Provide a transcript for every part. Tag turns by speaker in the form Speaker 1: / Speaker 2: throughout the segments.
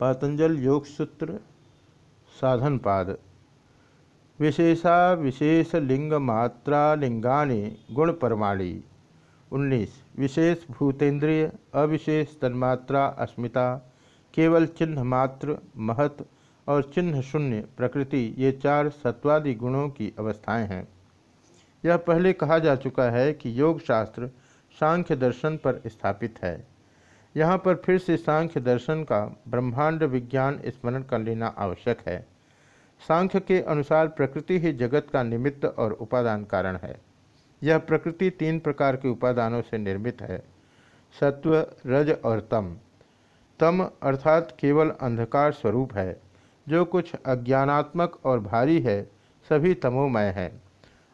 Speaker 1: पातंजल योग सूत्र साधन पाद। विशेषा विशेष लिंग मात्रा लिंगानि गुण परमाणी। उन्नीस, विशेष भूतेंद्रिय अविशेष तन्मात्रा अस्मिता, केवल चिन्ह मात्र, महत और चिन्ह शून्य प्रकृति, ये चार सत्वादि गुणों की अवस्थाएँ हैं। यह पहले कहा जा चुका है कि योग शास्त्र सांख्य दर्शन पर स्थापित है। यहाँ पर फिर से सांख्य दर्शन का ब्रह्मांड विज्ञान स्मरण कर लेना आवश्यक है। सांख्य के अनुसार प्रकृति ही जगत का निमित्त और उपादान कारण है। यह प्रकृति तीन प्रकार के उपादानों से निर्मित है। सत्व, रज और तम। तम अर्थात केवल अंधकार स्वरूप है। जो कुछ अज्ञानात्मक और भारी है, सभी तमोमय है।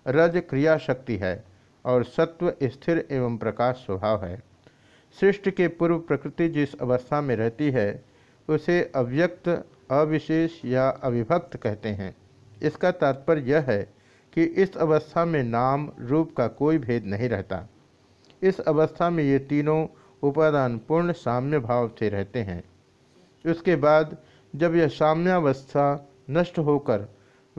Speaker 1: रज क्रिया शक्ति है और सत्व स्थिर एवं प्रकाश स्वभाव है। सृष्टि के पूर्व प्रकृति जिस अवस्था में रहती है, उसे अव्यक्त, अविशेष या अविभक्त कहते हैं। इसका तात्पर्य यह है कि इस अवस्था में नाम, रूप का कोई भेद नहीं रहता। इस अवस्था में ये तीनों उपादान पूर्ण साम्य भाव से रहते हैं। उसके बाद जब यह साम्यावस्था नष्ट होकर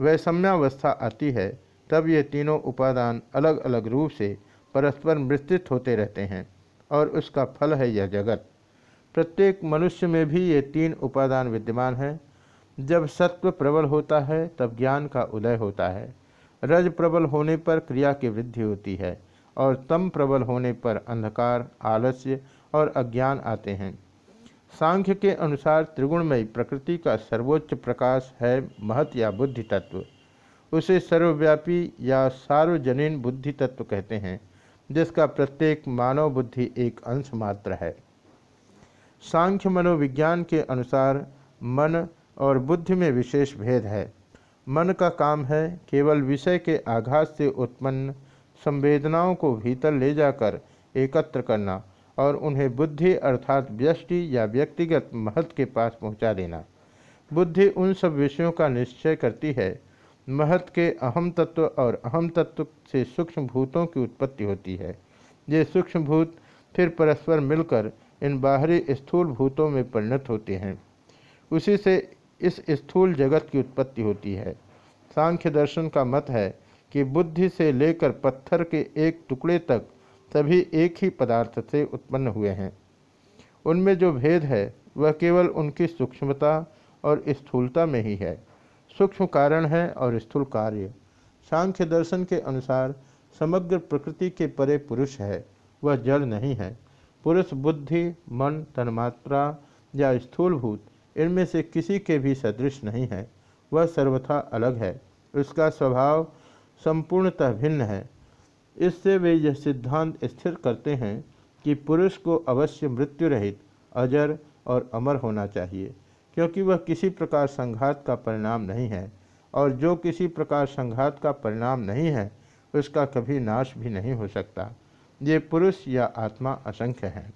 Speaker 1: वैषम्यावस्था आती है, तब ये तीनों उपादान अलग अलग रूप से परस्पर मृतित होते रहते हैं। और उसका फल है यह जगत। प्रत्येक मनुष्य में भी ये तीन उपादान विद्यमान हैं। जब सत्व प्रबल होता है, तब ज्ञान का उदय होता है। रज प्रबल होने पर क्रिया की वृद्धि होती है और तम प्रबल होने पर अंधकार, आलस्य और अज्ञान आते हैं। सांख्य के अनुसार त्रिगुणमयी प्रकृति का सर्वोच्च प्रकाश है महत या बुद्धि तत्व। उसे सर्वव्यापी या सार्वजनीन बुद्धि तत्व कहते हैं। जिसका प्रत्येक मानव बुद्धि एक अंश मात्र है। सांख्य मनोविज्ञान के अनुसार मन और बुद्धि में विशेष भेद है। मन का काम है केवल विषय के आघात से उत्पन्न संवेदनाओं को भीतर ले जाकर एकत्र करना और उन्हें बुद्धि अर्थात व्यष्टि या व्यक्तिगत महत्व के पास पहुँचा देना। बुद्धि उन सब विषयों का निश्चय करती है महत के अहम तत्व और अहम तत्व से सूक्ष्म भूतों की उत्पत्ति होती है। ये सूक्ष्म भूत फिर परस्पर मिलकर इन बाहरी स्थूल भूतों में परिणत होते हैं। उसी से इस स्थूल जगत की उत्पत्ति होती है। सांख्य दर्शन का मत है कि बुद्धि से लेकर पत्थर के एक टुकड़े तक सभी एक ही पदार्थ से उत्पन्न हुए हैं। उनमें जो भेद है, वह केवल उनकी सूक्ष्मता और स्थूलता में ही है। सूक्ष्म कारण है और स्थूल कार्य। सांख्य दर्शन के अनुसार समग्र प्रकृति के परे पुरुष है, वह जड़ नहीं है। पुरुष बुद्धि, मन, तन्मात्रा या स्थूलभूत, इनमें से किसी के भी सदृश नहीं है। वह सर्वथा अलग है। उसका स्वभाव संपूर्णतः भिन्न है। इससे वे यह सिद्धांत स्थिर करते हैं कि पुरुष को अवश्य मृत्यु रहित, अजर और अमर होना चाहिए। क्योंकि वह किसी प्रकार संघात का परिणाम नहीं है, और जो किसी प्रकार संघात का परिणाम नहीं है, उसका कभी नाश भी नहीं हो सकता। ये पुरुष या आत्मा असंख्य हैं।